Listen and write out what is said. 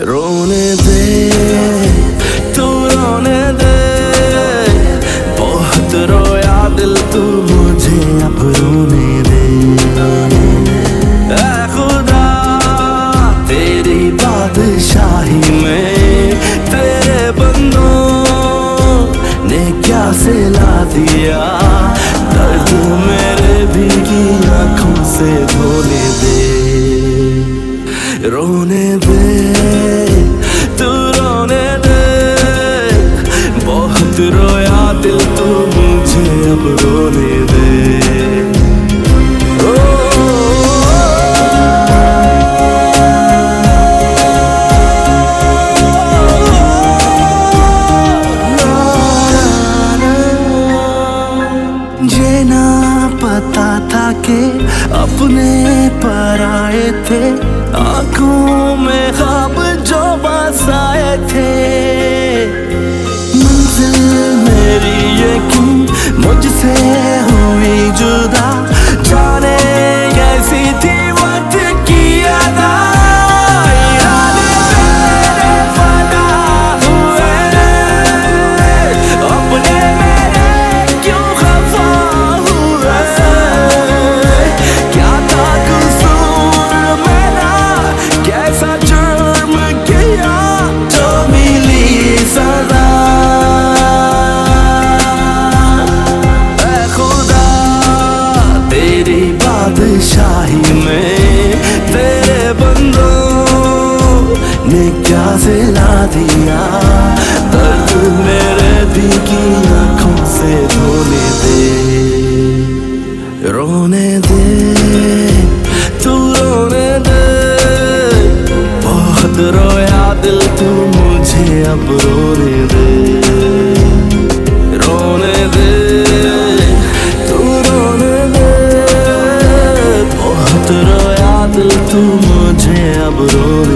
रोने दे, तू रोने दे। बहुत रोया दिल तू मुझे अब रोने दे। खुदा, तेरी बादशाही में तेरे बंदों ने क्या सिला दिया? दर्द मेरे रोने दे तू रोने दे। बहुत रोया दिल तू मुझे अब रोने अपने पर आए थे, आँखों में खाब जो बसाए थे। मंजिल मेरी ये क्यों मुझसे तेरी बादशाही में, तेरे बंदों ने क्या सिला दिया? दर्द मेरे भीगी आँखों से रोने दे रोने दे, तू रोने दे। बहुत रोया दिल तू मुझे अब रोने दे रोने दे। बहुत रोया